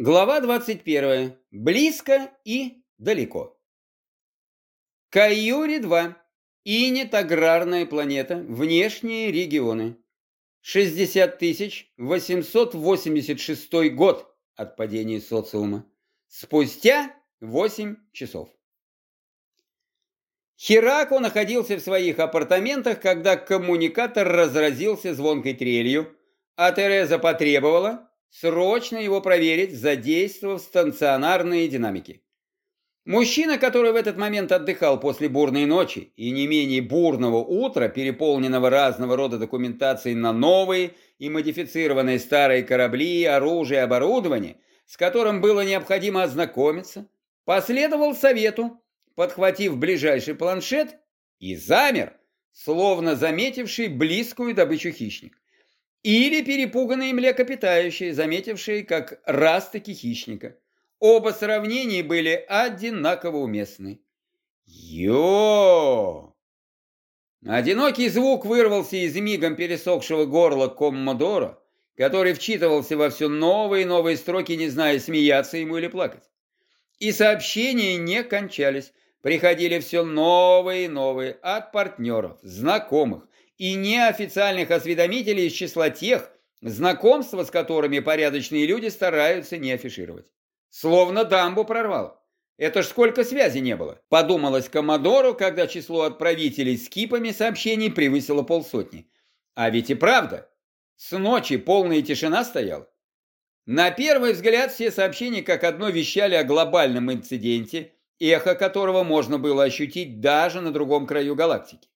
Глава 21. Близко и далеко. Каюри-2. Инет аграрная планета. Внешние регионы. 60 886 год от падения социума. Спустя 8 часов. Херако находился в своих апартаментах, когда коммуникатор разразился звонкой трелью, а Тереза потребовала, Срочно его проверить, задействовав станционарные динамики. Мужчина, который в этот момент отдыхал после бурной ночи и не менее бурного утра, переполненного разного рода документацией на новые и модифицированные старые корабли, оружие, оборудование, с которым было необходимо ознакомиться, последовал совету, подхватив ближайший планшет и замер, словно заметивший близкую добычу хищник. Или перепуганные млекопитающие, заметившие как раз-таки хищника. Оба сравнения были одинаково уместны. Йо! Одинокий звук вырвался из мигом пересохшего горла Коммодора, который вчитывался во все новые и новые строки, не зная, смеяться ему или плакать. И сообщения не кончались, приходили все новые и новые от партнеров, знакомых, и неофициальных осведомителей из числа тех, знакомства с которыми порядочные люди стараются не афишировать. Словно дамбу прорвал. Это ж сколько связи не было. Подумалось Комодору, когда число отправителей с кипами сообщений превысило полсотни. А ведь и правда, с ночи полная тишина стояла. На первый взгляд все сообщения как одно вещали о глобальном инциденте, эхо которого можно было ощутить даже на другом краю галактики.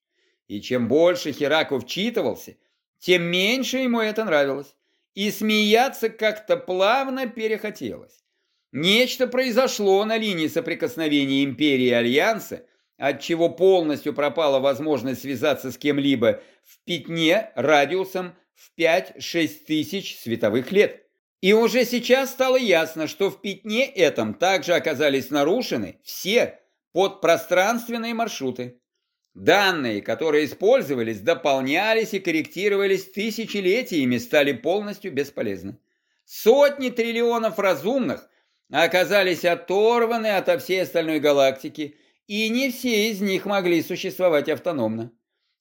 И чем больше Хераков вчитывался, тем меньше ему это нравилось. И смеяться как-то плавно перехотелось. Нечто произошло на линии соприкосновения Империи и Альянса, от чего полностью пропала возможность связаться с кем-либо в пятне радиусом в 5-6 тысяч световых лет. И уже сейчас стало ясно, что в пятне этом также оказались нарушены все подпространственные маршруты. Данные, которые использовались, дополнялись и корректировались тысячелетиями, стали полностью бесполезны. Сотни триллионов разумных оказались оторваны от всей остальной галактики, и не все из них могли существовать автономно.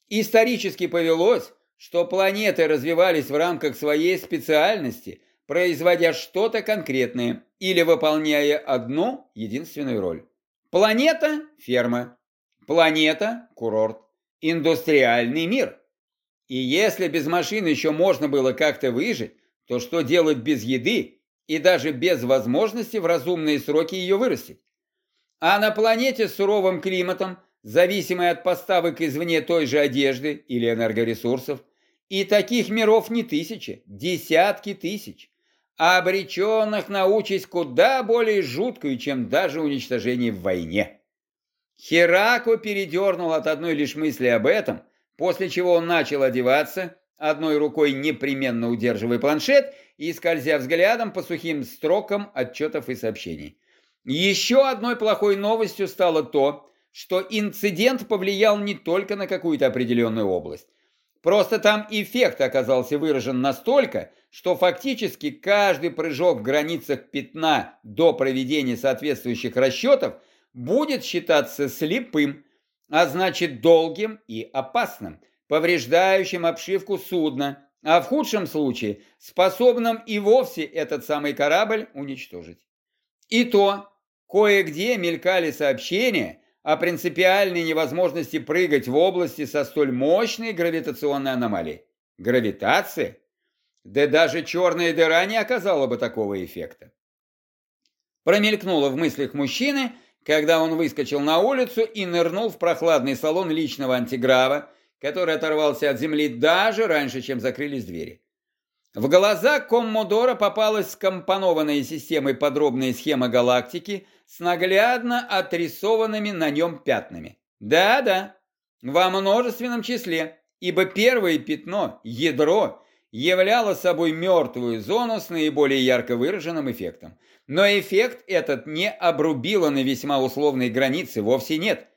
Исторически повелось, что планеты развивались в рамках своей специальности, производя что-то конкретное или выполняя одну единственную роль. Планета – ферма. Планета – курорт. Индустриальный мир. И если без машин еще можно было как-то выжить, то что делать без еды и даже без возможности в разумные сроки ее вырастить? А на планете с суровым климатом, зависимой от поставок извне той же одежды или энергоресурсов, и таких миров не тысячи, десятки тысяч, а обреченных на участь куда более жуткую, чем даже уничтожение в войне. Херако передернул от одной лишь мысли об этом, после чего он начал одеваться, одной рукой непременно удерживая планшет и скользя взглядом по сухим строкам отчетов и сообщений. Еще одной плохой новостью стало то, что инцидент повлиял не только на какую-то определенную область. Просто там эффект оказался выражен настолько, что фактически каждый прыжок в границах пятна до проведения соответствующих расчетов – будет считаться слепым, а значит долгим и опасным, повреждающим обшивку судна, а в худшем случае способным и вовсе этот самый корабль уничтожить. И то, кое-где мелькали сообщения о принципиальной невозможности прыгать в области со столь мощной гравитационной аномалией. Гравитация? Да даже черная дыра не оказала бы такого эффекта. Промелькнуло в мыслях мужчины, когда он выскочил на улицу и нырнул в прохладный салон личного антиграва, который оторвался от земли даже раньше, чем закрылись двери. В глаза Коммодора попалась скомпонованная системой подробная схема галактики с наглядно отрисованными на нем пятнами. Да-да, во множественном числе, ибо первое пятно, ядро, являло собой мертвую зону с наиболее ярко выраженным эффектом. Но эффект этот не обрубило на весьма условной границе, вовсе нет.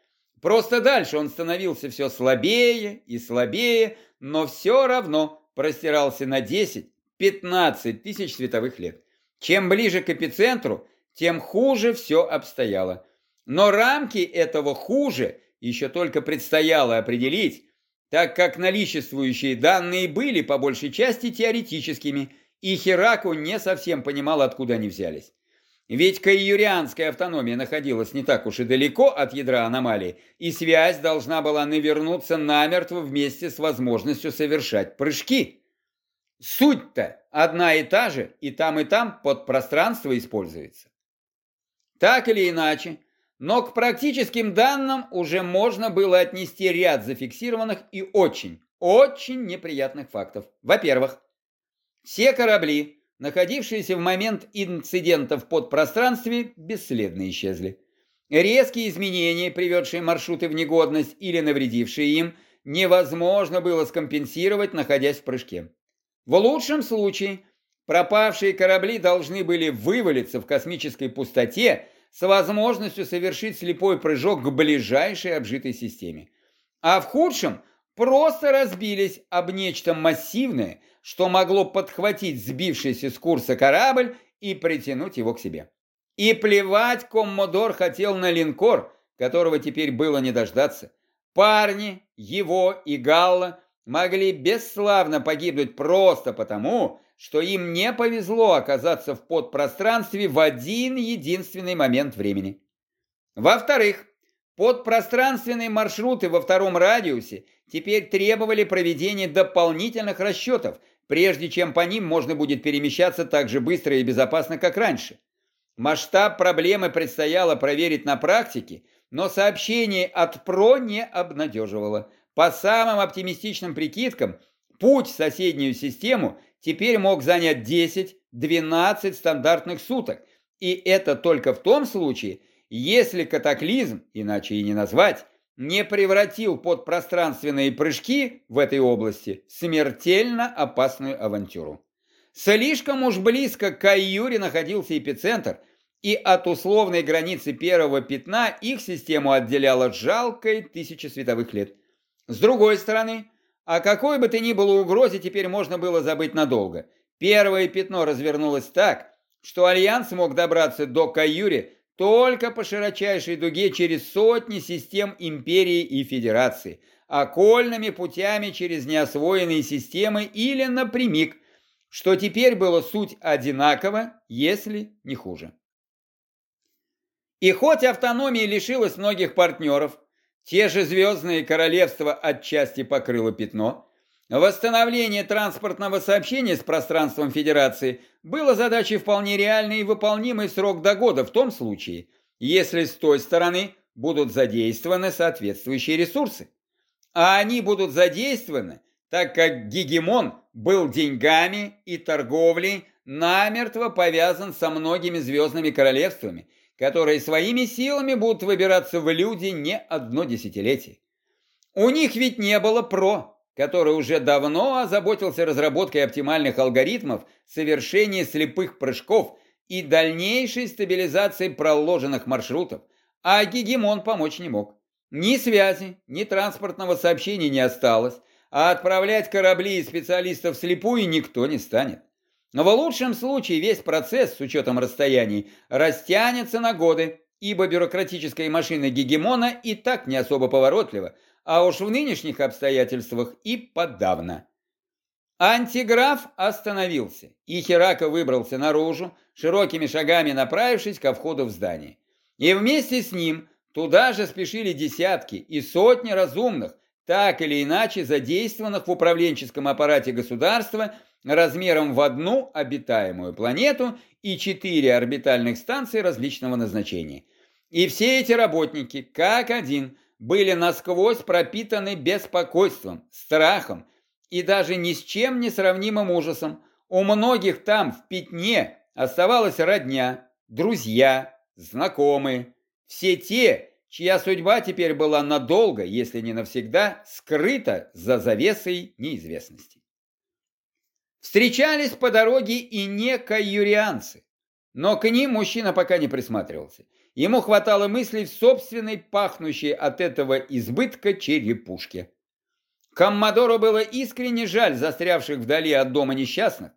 Просто дальше он становился все слабее и слабее, но все равно простирался на 10-15 тысяч световых лет. Чем ближе к эпицентру, тем хуже все обстояло. Но рамки этого хуже еще только предстояло определить, так как наличествующие данные были по большей части теоретическими, и Хераку не совсем понимал, откуда они взялись. Ведь кайюрианская автономия находилась не так уж и далеко от ядра аномалии, и связь должна была навернуться намертво вместе с возможностью совершать прыжки. Суть-то одна и та же, и там, и там подпространство используется. Так или иначе, но к практическим данным уже можно было отнести ряд зафиксированных и очень, очень неприятных фактов. Во-первых, все корабли, находившиеся в момент инцидента в подпространстве, бесследно исчезли. Резкие изменения, приведшие маршруты в негодность или навредившие им, невозможно было скомпенсировать, находясь в прыжке. В лучшем случае пропавшие корабли должны были вывалиться в космической пустоте с возможностью совершить слепой прыжок к ближайшей обжитой системе. А в худшем просто разбились об нечто массивное, что могло подхватить сбившийся с курса корабль и притянуть его к себе. И плевать Коммодор хотел на линкор, которого теперь было не дождаться. Парни, его и Галла могли бесславно погибнуть просто потому, что им не повезло оказаться в подпространстве в один единственный момент времени. Во-вторых, подпространственные маршруты во втором радиусе теперь требовали проведения дополнительных расчетов, прежде чем по ним можно будет перемещаться так же быстро и безопасно, как раньше. Масштаб проблемы предстояло проверить на практике, но сообщение от ПРО не обнадеживало. По самым оптимистичным прикидкам, путь в соседнюю систему теперь мог занять 10-12 стандартных суток, и это только в том случае, если катаклизм, иначе и не назвать, не превратил подпространственные прыжки в этой области в смертельно опасную авантюру. Слишком уж близко к Кайюре находился эпицентр, и от условной границы первого пятна их систему отделяло жалкой тысячи световых лет. С другой стороны, о какой бы то ни было угрозе теперь можно было забыть надолго. Первое пятно развернулось так, что Альянс мог добраться до Каюри только по широчайшей дуге через сотни систем Империи и Федерации, окольными путями через неосвоенные системы или напрямик, что теперь было суть одинаково, если не хуже. И хоть автономия лишилась многих партнеров, те же звездные королевства отчасти покрыло пятно. Восстановление транспортного сообщения с пространством Федерации было задачей вполне реальной и выполнимой срок до года в том случае, если с той стороны будут задействованы соответствующие ресурсы. А они будут задействованы, так как гегемон был деньгами и торговлей намертво повязан со многими звездными королевствами – которые своими силами будут выбираться в люди не одно десятилетие. У них ведь не было ПРО, который уже давно озаботился разработкой оптимальных алгоритмов совершения слепых прыжков и дальнейшей стабилизации проложенных маршрутов, а Гегемон помочь не мог. Ни связи, ни транспортного сообщения не осталось, а отправлять корабли и специалистов слепую никто не станет. Но в лучшем случае весь процесс с учетом расстояний растянется на годы, ибо бюрократическая машина гегемона и так не особо поворотлива, а уж в нынешних обстоятельствах и подавно. Антиграф остановился, и Херака выбрался наружу, широкими шагами направившись ко входу в здание. И вместе с ним туда же спешили десятки и сотни разумных, так или иначе задействованных в управленческом аппарате государства размером в одну обитаемую планету и четыре орбитальных станции различного назначения. И все эти работники, как один, были насквозь пропитаны беспокойством, страхом и даже ни с чем не сравнимым ужасом. У многих там в пятне оставалась родня, друзья, знакомые, все те, чья судьба теперь была надолго, если не навсегда, скрыта за завесой неизвестности. Встречались по дороге и не каюрианцы, но к ним мужчина пока не присматривался. Ему хватало мыслей в собственной, пахнущей от этого избытка черепушке. Коммодору было искренне жаль застрявших вдали от дома несчастных.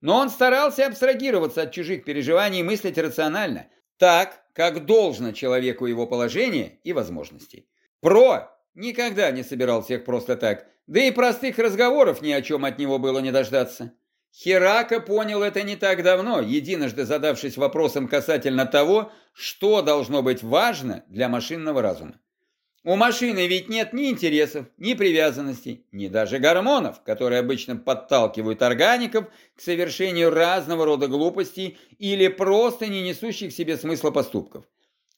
Но он старался абстрагироваться от чужих переживаний и мыслить рационально, так, как должно человеку его положение и возможностей. Про никогда не собирал всех просто так, да и простых разговоров ни о чем от него было не дождаться. Херака понял это не так давно, единожды задавшись вопросом касательно того, что должно быть важно для машинного разума. У машины ведь нет ни интересов, ни привязанностей, ни даже гормонов, которые обычно подталкивают органиков к совершению разного рода глупостей или просто не несущих себе смысла поступков.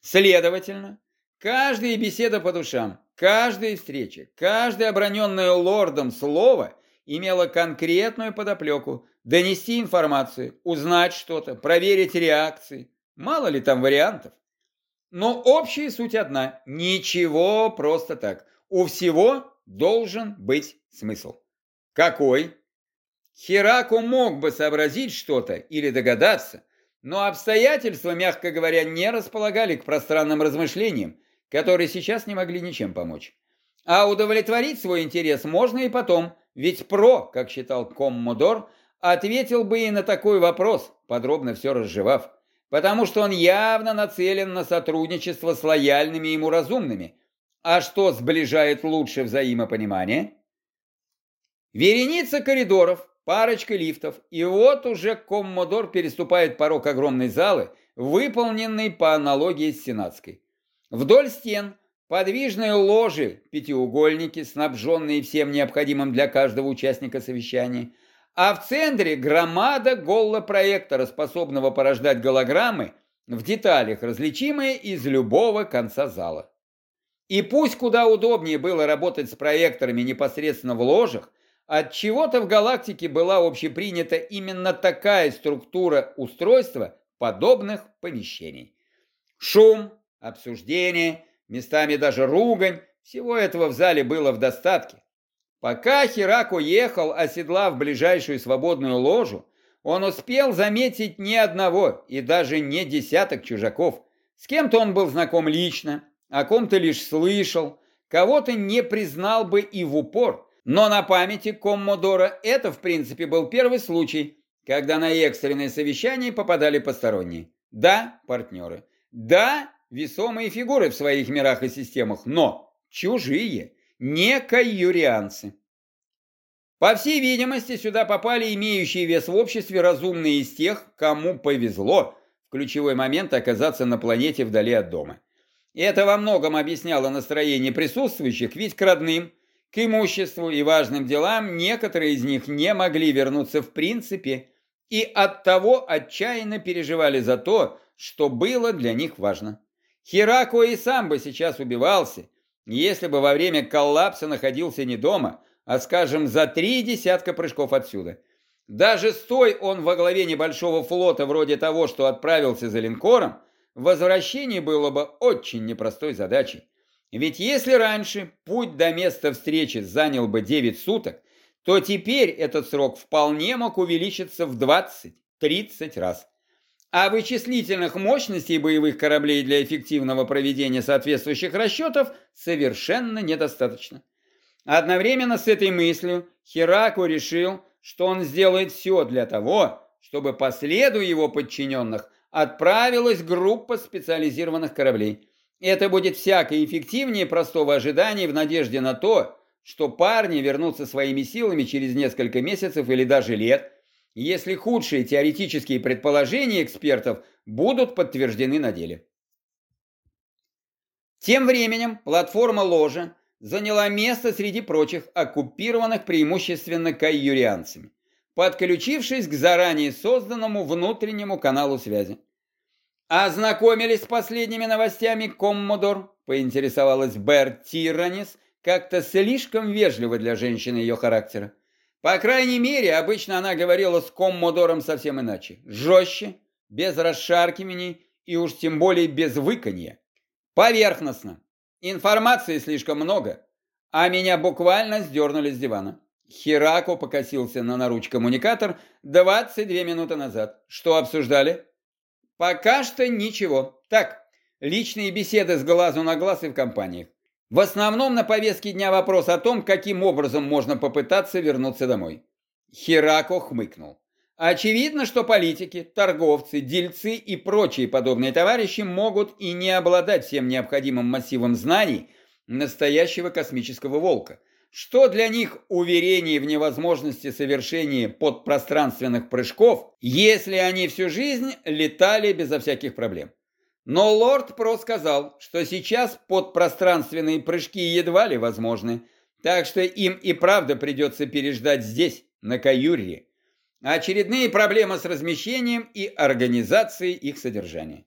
Следовательно, каждая беседа по душам, каждая встреча, каждое оброненное лордом слово имела конкретную подоплеку – донести информацию, узнать что-то, проверить реакции. Мало ли там вариантов. Но общая суть одна – ничего просто так. У всего должен быть смысл. Какой? Хераку мог бы сообразить что-то или догадаться, но обстоятельства, мягко говоря, не располагали к пространным размышлениям, которые сейчас не могли ничем помочь. А удовлетворить свой интерес можно и потом, ведь ПРО, как считал Коммодор, ответил бы и на такой вопрос, подробно все разжевав потому что он явно нацелен на сотрудничество с лояльными ему разумными. А что сближает лучше взаимопонимание? Вереница коридоров, парочка лифтов, и вот уже Коммодор переступает порог огромной залы, выполненной по аналогии с сенатской. Вдоль стен подвижные ложи, пятиугольники, снабженные всем необходимым для каждого участника совещания – а в центре громада голлопроектора, способного порождать голограммы, в деталях различимые из любого конца зала. И пусть куда удобнее было работать с проекторами непосредственно в ложах, от чего-то в галактике была общепринята именно такая структура устройства подобных помещений. Шум, обсуждение, местами даже ругань, всего этого в зале было в достатке. Пока Хирако ехал, оседлав ближайшую свободную ложу, он успел заметить ни одного и даже не десяток чужаков. С кем-то он был знаком лично, о ком-то лишь слышал, кого-то не признал бы и в упор. Но на памяти Коммодора это, в принципе, был первый случай, когда на экстренное совещание попадали посторонние. Да, партнеры. Да, весомые фигуры в своих мирах и системах, но чужие – не каюрианцы. По всей видимости, сюда попали имеющие вес в обществе разумные из тех, кому повезло в ключевой момент оказаться на планете вдали от дома. Это во многом объясняло настроение присутствующих, ведь к родным, к имуществу и важным делам некоторые из них не могли вернуться в принципе и оттого отчаянно переживали за то, что было для них важно. Херако и сам бы сейчас убивался, если бы во время коллапса находился не дома, а, скажем, за три десятка прыжков отсюда. Даже стой он во главе небольшого флота вроде того, что отправился за линкором, возвращение было бы очень непростой задачей. Ведь если раньше путь до места встречи занял бы 9 суток, то теперь этот срок вполне мог увеличиться в 20-30 раз а вычислительных мощностей боевых кораблей для эффективного проведения соответствующих расчетов совершенно недостаточно. Одновременно с этой мыслью Хераку решил, что он сделает все для того, чтобы по следу его подчиненных отправилась группа специализированных кораблей. Это будет всяко эффективнее простого ожидания в надежде на то, что парни вернутся своими силами через несколько месяцев или даже лет, если худшие теоретические предположения экспертов будут подтверждены на деле. Тем временем платформа ложа заняла место среди прочих, оккупированных преимущественно кайюрианцами, подключившись к заранее созданному внутреннему каналу связи. «Ознакомились с последними новостями, Коммодор?» – поинтересовалась Бер Тиранис, как-то слишком вежливо для женщины ее характера. По крайней мере, обычно она говорила с коммодором совсем иначе. Жестче, без расшаркиваний и уж тем более без выканья. Поверхностно. Информации слишком много, а меня буквально сдернули с дивана. Херако покосился на наруч-коммуникатор 22 минуты назад. Что обсуждали? Пока что ничего. Так, личные беседы с глазу на глаз и в компаниях. В основном на повестке дня вопрос о том, каким образом можно попытаться вернуться домой. Херако хмыкнул. Очевидно, что политики, торговцы, дельцы и прочие подобные товарищи могут и не обладать всем необходимым массивом знаний настоящего космического волка, что для них уверение в невозможности совершения подпространственных прыжков, если они всю жизнь летали безо всяких проблем. Но лорд Про сказал, что сейчас подпространственные прыжки едва ли возможны, так что им и правда придется переждать здесь, на Каюрии, очередные проблемы с размещением и организацией их содержания.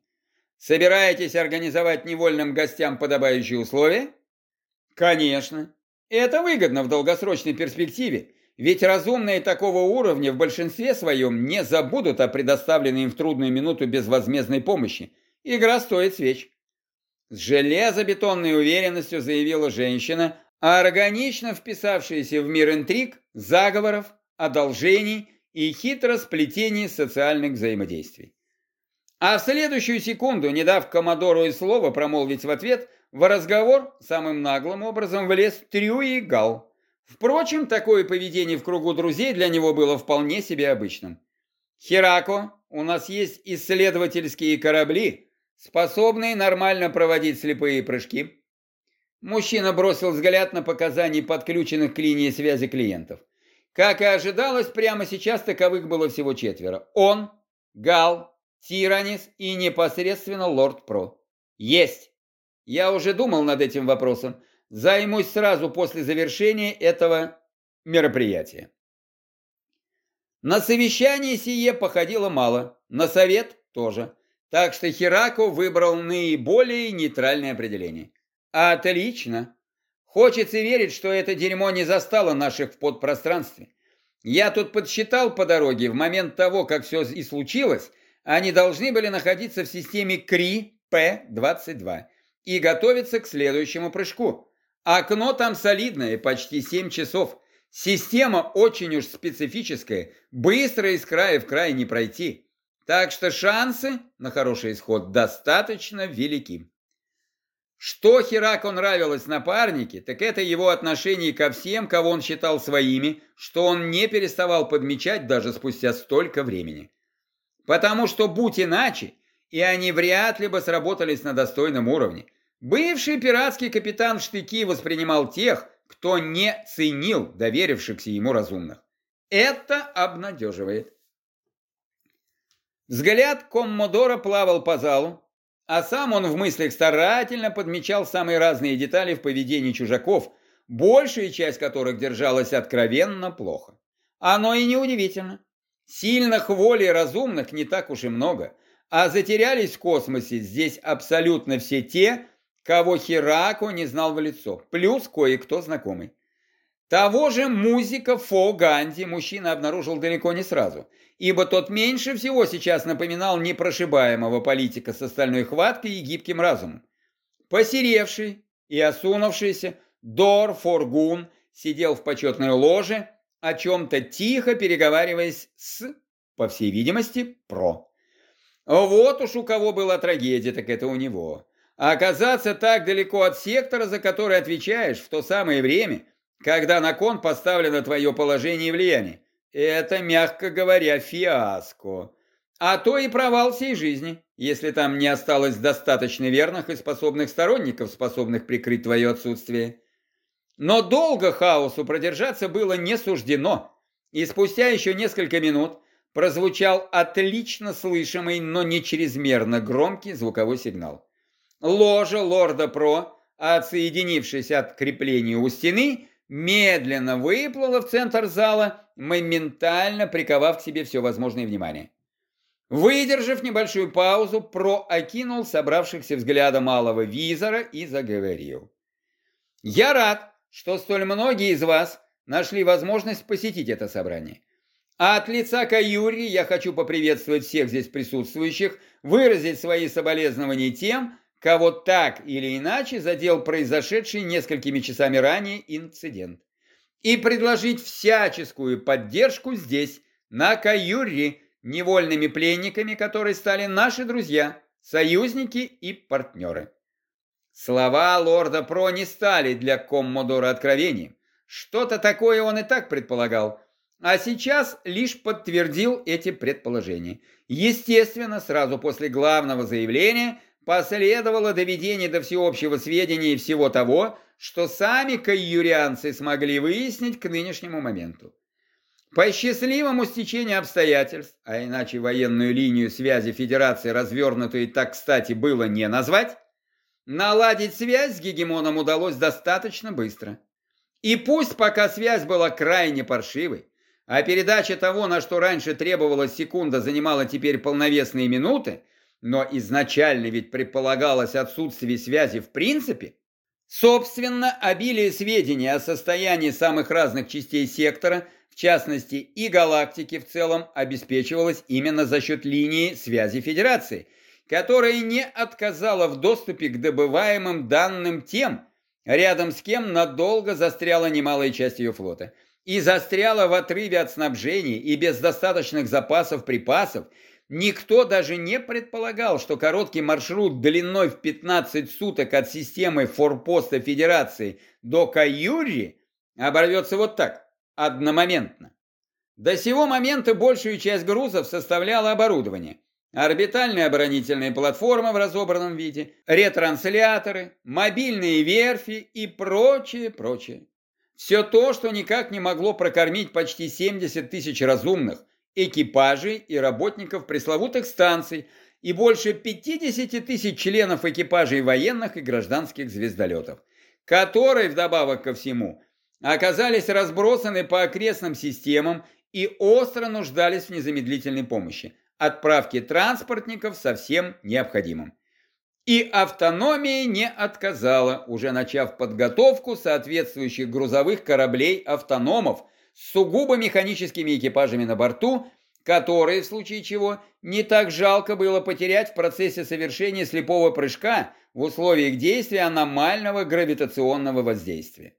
Собираетесь организовать невольным гостям подобающие условия? Конечно. Это выгодно в долгосрочной перспективе, ведь разумные такого уровня в большинстве своем не забудут о предоставленной им в трудную минуту безвозмездной помощи. Игра стоит свеч. С железобетонной уверенностью заявила женщина, органично вписавшаяся в мир интриг, заговоров, одолжений и хитросплетений социальных взаимодействий. А в следующую секунду, не дав Комодору и слова промолвить в ответ, в разговор самым наглым образом влез Трюи Гал. Впрочем, такое поведение в кругу друзей для него было вполне себе обычным. «Херако, у нас есть исследовательские корабли, способные нормально проводить слепые прыжки». Мужчина бросил взгляд на показания подключенных к линии связи клиентов. Как и ожидалось, прямо сейчас таковых было всего четверо. Он, Гал, Тиранис и непосредственно Лорд Про. Есть! Я уже думал над этим вопросом. Займусь сразу после завершения этого мероприятия. На совещание сие походило мало, на совет тоже. Так что Херако выбрал наиболее нейтральное определение. Отлично. Хочется верить, что это дерьмо не застало наших в подпространстве. Я тут подсчитал по дороге, в момент того, как все и случилось, они должны были находиться в системе КРИ-П-22 и готовиться к следующему прыжку. Окно там солидное, почти 7 часов. Система очень уж специфическая, быстро из края в край не пройти. Так что шансы на хороший исход достаточно велики. Что Хераку нравилось напарнике, так это его отношение ко всем, кого он считал своими, что он не переставал подмечать даже спустя столько времени. Потому что, будь иначе, и они вряд ли бы сработались на достойном уровне, бывший пиратский капитан в штыки воспринимал тех, кто не ценил доверившихся ему разумных. Это обнадеживает. Взгляд Коммодора плавал по залу, а сам он в мыслях старательно подмечал самые разные детали в поведении чужаков, большая часть которых держалась откровенно плохо. Оно и неудивительно. Сильных волей разумных не так уж и много, а затерялись в космосе здесь абсолютно все те, кого Херако не знал в лицо, плюс кое-кто знакомый. Того же музыка Фо Ганди мужчина обнаружил далеко не сразу – ибо тот меньше всего сейчас напоминал непрошибаемого политика с остальной хваткой и гибким разумом. Посеревший и осунувшийся Дор Форгун сидел в почетной ложе, о чем-то тихо переговариваясь с, по всей видимости, Про. Вот уж у кого была трагедия, так это у него. А оказаться так далеко от сектора, за который отвечаешь в то самое время, когда на кон поставлено твое положение и влияние. Это, мягко говоря, фиаско. А то и провал всей жизни, если там не осталось достаточно верных и способных сторонников, способных прикрыть твое отсутствие. Но долго хаосу продержаться было не суждено, и спустя еще несколько минут прозвучал отлично слышимый, но не чрезмерно громкий звуковой сигнал. Ложа лорда Про, отсоединившись от крепления у стены, медленно выплыла в центр зала моментально приковав к себе все возможное внимание. Выдержав небольшую паузу, Про окинул собравшихся взглядом малого визора и заговорил. «Я рад, что столь многие из вас нашли возможность посетить это собрание. А от лица Каюри я хочу поприветствовать всех здесь присутствующих, выразить свои соболезнования тем, кого так или иначе задел произошедший несколькими часами ранее инцидент и предложить всяческую поддержку здесь, на Каюре, невольными пленниками, которые стали наши друзья, союзники и партнеры. Слова лорда Про не стали для Коммодора откровением. Что-то такое он и так предполагал. а сейчас лишь подтвердил эти предположения. Естественно, сразу после главного заявления последовало доведение до всеобщего сведения и всего того, что сами каюрианцы смогли выяснить к нынешнему моменту. По счастливому стечению обстоятельств, а иначе военную линию связи Федерации, развернутую так кстати, было не назвать, наладить связь с гегемоном удалось достаточно быстро. И пусть пока связь была крайне паршивой, а передача того, на что раньше требовалась секунда, занимала теперь полновесные минуты, но изначально ведь предполагалось отсутствие связи в принципе, собственно, обилие сведений о состоянии самых разных частей сектора, в частности и галактики в целом, обеспечивалось именно за счет линии связи Федерации, которая не отказала в доступе к добываемым данным тем, рядом с кем надолго застряла немалая часть ее флота – и застряла в отрыве от снабжения и без достаточных запасов припасов, никто даже не предполагал, что короткий маршрут длиной в 15 суток от системы форпоста Федерации до Каюри оборвется вот так, одномоментно. До сего момента большую часть грузов составляло оборудование. Орбитальная оборонительная платформа в разобранном виде, ретрансляторы, мобильные верфи и прочее, прочее. Все то, что никак не могло прокормить почти 70 тысяч разумных, экипажей и работников пресловутых станций и больше 50 тысяч членов экипажей военных и гражданских звездолетов, которые, вдобавок ко всему, оказались разбросаны по окрестным системам и остро нуждались в незамедлительной помощи, отправке транспортников со всем необходимым. И автономия не отказала, уже начав подготовку соответствующих грузовых кораблей-автономов сугубо механическими экипажами на борту, которые, в случае чего, не так жалко было потерять в процессе совершения слепого прыжка в условиях действия аномального гравитационного воздействия.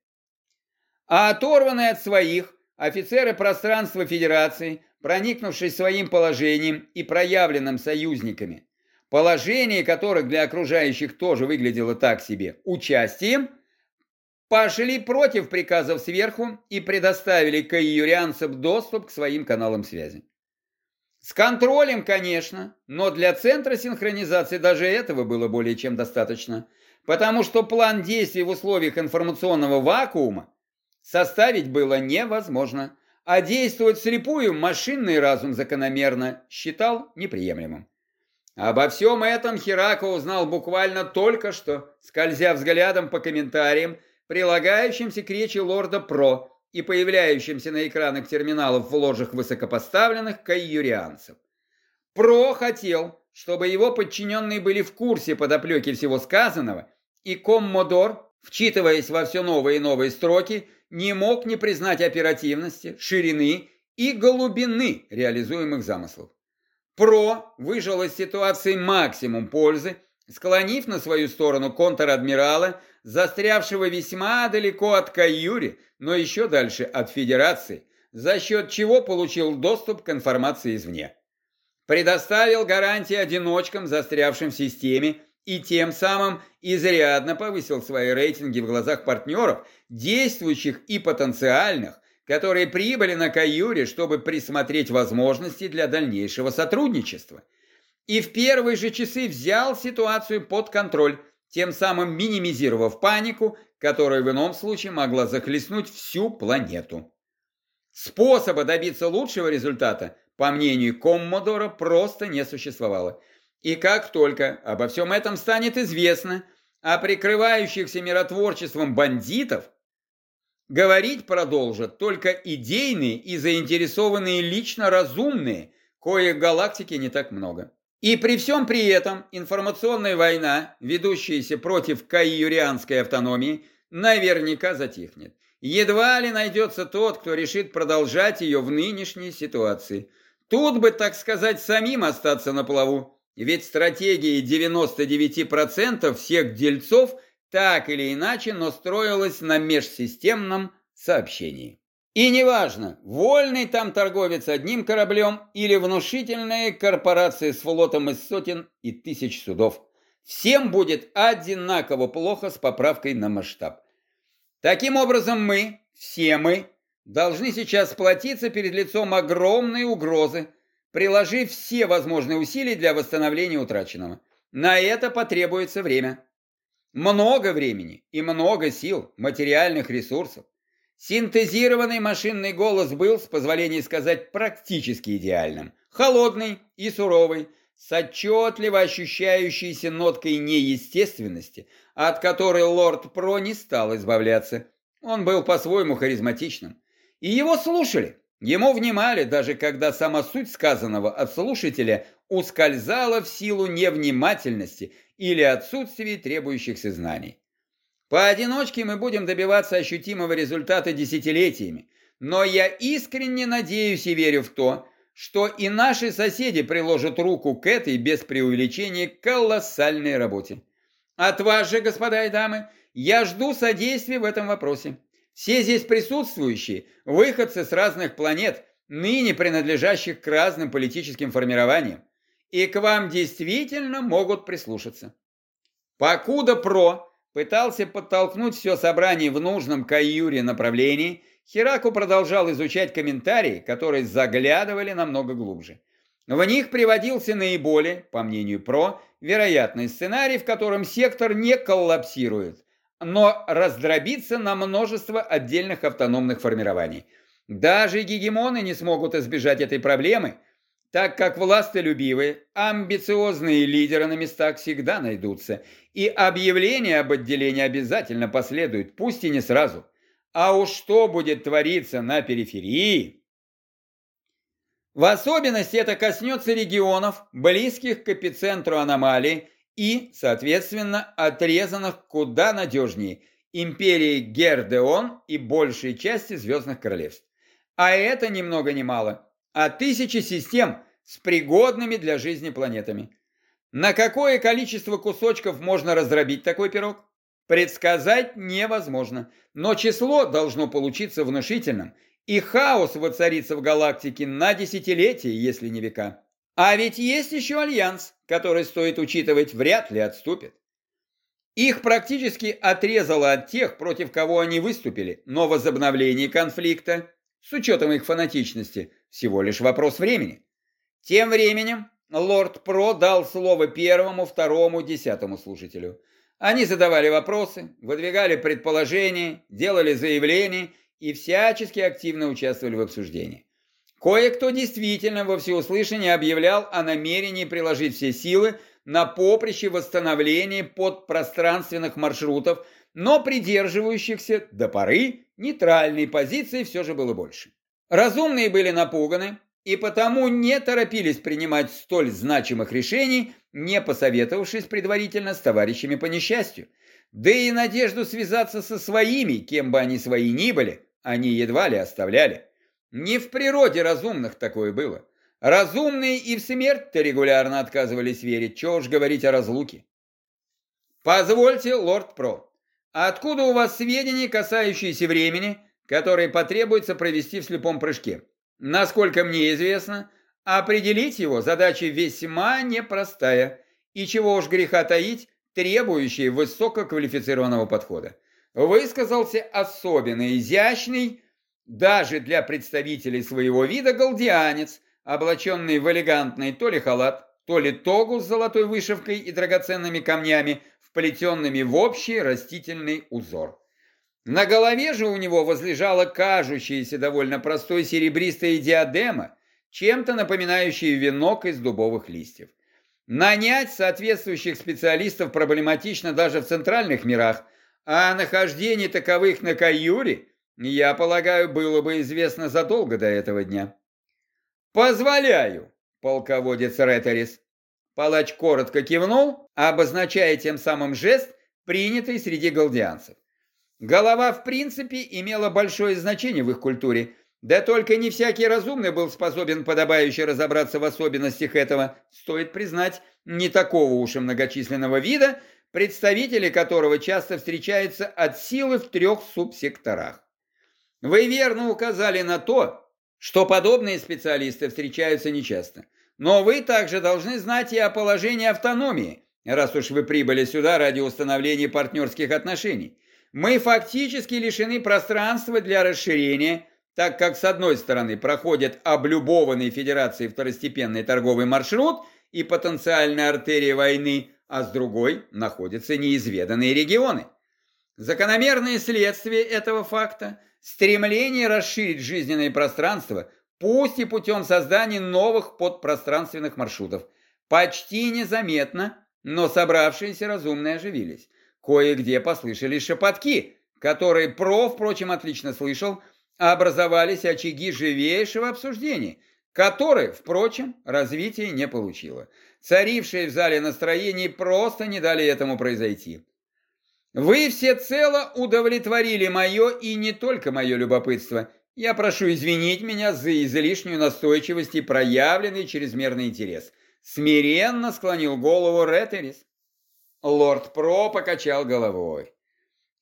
А оторванные от своих, офицеры пространства Федерации, проникнувшись своим положением и проявленным союзниками, положение которых для окружающих тоже выглядело так себе, участием, пошли против приказов сверху и предоставили каюрианцам доступ к своим каналам связи. С контролем, конечно, но для центра синхронизации даже этого было более чем достаточно, потому что план действий в условиях информационного вакуума составить было невозможно, а действовать слепую машинный разум закономерно считал неприемлемым. Обо всем этом Херако узнал буквально только что, скользя взглядом по комментариям, прилагающимся к речи лорда Про и появляющимся на экранах терминалов в ложах высокопоставленных кайюрианцев. Про хотел, чтобы его подчиненные были в курсе подоплеки всего сказанного, и Коммодор, вчитываясь во все новые и новые строки, не мог не признать оперативности, ширины и голубины реализуемых замыслов. Про выжил из ситуации максимум пользы, склонив на свою сторону контр-адмирала, застрявшего весьма далеко от Каюри, но еще дальше от Федерации, за счет чего получил доступ к информации извне. Предоставил гарантии одиночкам, застрявшим в системе, и тем самым изрядно повысил свои рейтинги в глазах партнеров, действующих и потенциальных, которые прибыли на Каюре, чтобы присмотреть возможности для дальнейшего сотрудничества. И в первые же часы взял ситуацию под контроль, тем самым минимизировав панику, которая в ином случае могла захлестнуть всю планету. Способа добиться лучшего результата, по мнению Коммодора, просто не существовало. И как только обо всем этом станет известно, а прикрывающихся миротворчеством бандитов – Говорить продолжат только идейные и заинтересованные лично разумные, коих в галактике не так много. И при всем при этом информационная война, ведущаяся против кайюрианской автономии, наверняка затихнет. Едва ли найдется тот, кто решит продолжать ее в нынешней ситуации. Тут бы, так сказать, самим остаться на плаву. Ведь стратегия 99% всех дельцов – так или иначе, но строилась на межсистемном сообщении. И неважно, вольный там торговец одним кораблем или внушительная корпорация с флотом из сотен и тысяч судов. Всем будет одинаково плохо с поправкой на масштаб. Таким образом мы, все мы, должны сейчас сплотиться перед лицом огромной угрозы, приложив все возможные усилия для восстановления утраченного. На это потребуется время. Много времени и много сил, материальных ресурсов. Синтезированный машинный голос был, с позволения сказать, практически идеальным. Холодный и суровый, с отчетливо ощущающейся ноткой неестественности, от которой лорд Про не стал избавляться. Он был по-своему харизматичным. И его слушали, ему внимали, даже когда сама суть сказанного от слушателя ускользала в силу невнимательности или отсутствия требующихся знаний. Поодиночке мы будем добиваться ощутимого результата десятилетиями, но я искренне надеюсь и верю в то, что и наши соседи приложат руку к этой без преувеличения колоссальной работе. От вас же, господа и дамы, я жду содействия в этом вопросе. Все здесь присутствующие – выходцы с разных планет, ныне принадлежащих к разным политическим формированиям, и к вам действительно могут прислушаться. Покуда ПРО пытался подтолкнуть все собрание в нужном Каюре направлении – Хираку продолжал изучать комментарии, которые заглядывали намного глубже. В них приводился наиболее, по мнению ПРО, вероятный сценарий, в котором сектор не коллапсирует, но раздробится на множество отдельных автономных формирований. Даже гегемоны не смогут избежать этой проблемы, так как властолюбивые, амбициозные лидеры на местах всегда найдутся, и объявление об отделении обязательно последует, пусть и не сразу – а уж что будет твориться на периферии? В особенности это коснется регионов, близких к эпицентру аномалии и, соответственно, отрезанных куда надежнее империи Гердеон и большей части Звездных Королевств. А это ни много ни мало, а тысячи систем с пригодными для жизни планетами. На какое количество кусочков можно раздробить такой пирог? Предсказать невозможно, но число должно получиться внушительным, и хаос воцарится в галактике на десятилетия, если не века. А ведь есть еще альянс, который, стоит учитывать, вряд ли отступит. Их практически отрезало от тех, против кого они выступили, но возобновление конфликта, с учетом их фанатичности, всего лишь вопрос времени. Тем временем лорд Про дал слово первому, второму, десятому слушателю – они задавали вопросы, выдвигали предположения, делали заявления и всячески активно участвовали в обсуждении. Кое-кто действительно во всеуслышание объявлял о намерении приложить все силы на поприще восстановления подпространственных маршрутов, но придерживающихся до поры нейтральной позиции все же было больше. Разумные были напуганы, и потому не торопились принимать столь значимых решений, не посоветовавшись предварительно с товарищами по несчастью. Да и надежду связаться со своими, кем бы они свои ни были, они едва ли оставляли. Не в природе разумных такое было. Разумные и в смерть-то регулярно отказывались верить, чего уж говорить о разлуке. Позвольте, лорд Про, откуда у вас сведения, касающиеся времени, которое потребуется провести в слепом прыжке? Насколько мне известно, определить его задача весьма непростая и, чего уж греха таить, требующая высококвалифицированного подхода. Высказался особенно изящный, даже для представителей своего вида, галдианец, облаченный в элегантный то ли халат, то ли тогу с золотой вышивкой и драгоценными камнями, вплетенными в общий растительный узор. На голове же у него возлежала кажущаяся довольно простой серебристая диадема, чем-то напоминающая венок из дубовых листьев. Нанять соответствующих специалистов проблематично даже в центральных мирах, а нахождение таковых на Каюре, я полагаю, было бы известно задолго до этого дня. «Позволяю, полководец Ретерис». Палач коротко кивнул, обозначая тем самым жест, принятый среди галдианцев. Голова, в принципе, имела большое значение в их культуре, да только не всякий разумный был способен подобающе разобраться в особенностях этого, стоит признать, не такого уж и многочисленного вида, представители которого часто встречаются от силы в трех субсекторах. Вы верно указали на то, что подобные специалисты встречаются нечасто. Но вы также должны знать и о положении автономии, раз уж вы прибыли сюда ради установления партнерских отношений. Мы фактически лишены пространства для расширения, так как с одной стороны проходит облюбованный Федерацией второстепенный торговый маршрут и потенциальная артерия войны, а с другой находятся неизведанные регионы. Закономерное следствие этого факта – стремление расширить жизненное пространство, пусть и путем создания новых подпространственных маршрутов. Почти незаметно, но собравшиеся разумные оживились. Кое-где послышались шепотки, которые Про, впрочем, отлично слышал, образовались очаги живейшего обсуждения, которое, впрочем, развития не получило. Царившее в зале настроение просто не дали этому произойти. Вы всецело удовлетворили мое и не только мое любопытство. Я прошу извинить меня за излишнюю настойчивость и проявленный чрезмерный интерес. Смиренно склонил голову Ретерис. Лорд Про покачал головой.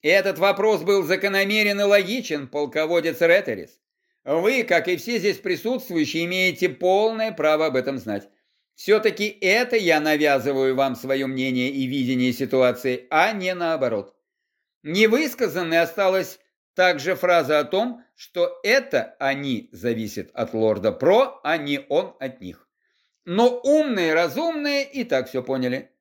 Этот вопрос был закономерен и логичен, полководец Ретерис. Вы, как и все здесь присутствующие, имеете полное право об этом знать. Все-таки это я навязываю вам свое мнение и видение ситуации, а не наоборот. Невысказанной осталась также фраза о том, что это они зависят от лорда Про, а не он от них. Но умные, разумные и так все поняли.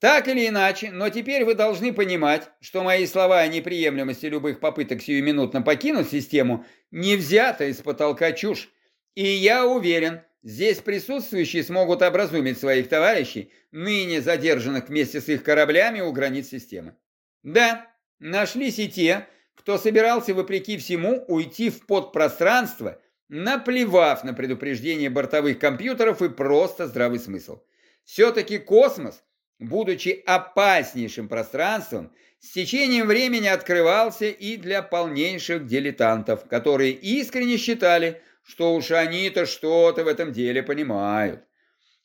Так или иначе, но теперь вы должны понимать, что мои слова о неприемлемости любых попыток сиюминутно покинуть систему не взята из потолка чушь. И я уверен, здесь присутствующие смогут образумить своих товарищей, ныне задержанных вместе с их кораблями у границ системы. Да, нашлись и те, кто собирался, вопреки всему, уйти в подпространство, наплевав на предупреждение бортовых компьютеров и просто здравый смысл. Все-таки космос – будучи опаснейшим пространством, с течением времени открывался и для полнейших дилетантов, которые искренне считали, что уж они-то что-то в этом деле понимают.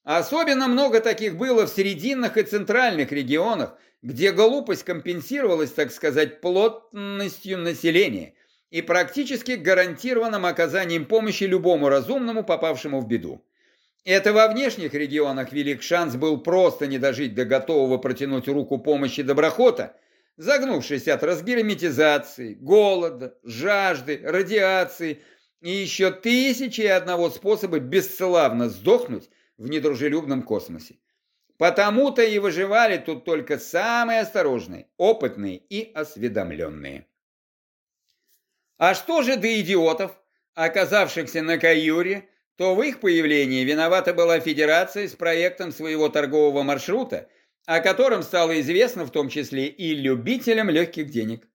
Особенно много таких было в срединных и центральных регионах, где глупость компенсировалась, так сказать, плотностью населения и практически гарантированным оказанием помощи любому разумному, попавшему в беду. Это во внешних регионах велик шанс был просто не дожить до готового протянуть руку помощи доброхота, загнувшись от разгерметизации, голода, жажды, радиации и еще тысячи и одного способа бесславно сдохнуть в недружелюбном космосе. Потому-то и выживали тут только самые осторожные, опытные и осведомленные. А что же до идиотов, оказавшихся на Каюре, то в их появлении виновата была Федерация с проектом своего торгового маршрута, о котором стало известно в том числе и любителям легких денег.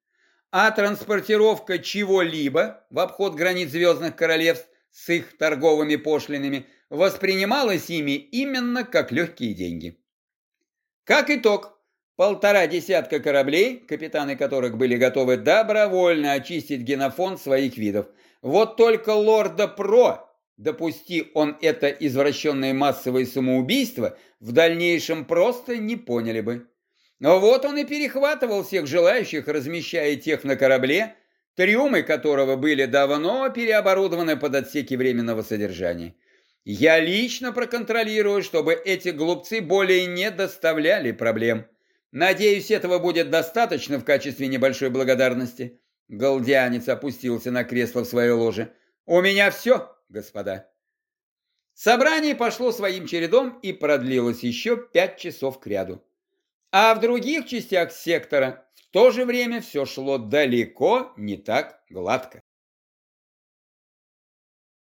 А транспортировка чего-либо в обход границ Звездных Королевств с их торговыми пошлинами воспринималась ими именно как легкие деньги. Как итог, полтора десятка кораблей, капитаны которых были готовы добровольно очистить генофонд своих видов. Вот только лорда Про Допусти он это извращенное массовое самоубийство, в дальнейшем просто не поняли бы. Но вот он и перехватывал всех желающих, размещая тех на корабле, трюмы которого были давно переоборудованы под отсеки временного содержания. Я лично проконтролирую, чтобы эти глупцы более не доставляли проблем. Надеюсь, этого будет достаточно в качестве небольшой благодарности. Голдянец опустился на кресло в свое ложе. У меня все господа. Собрание пошло своим чередом и продлилось еще пять часов кряду. А в других частях сектора в то же время все шло далеко не так гладко.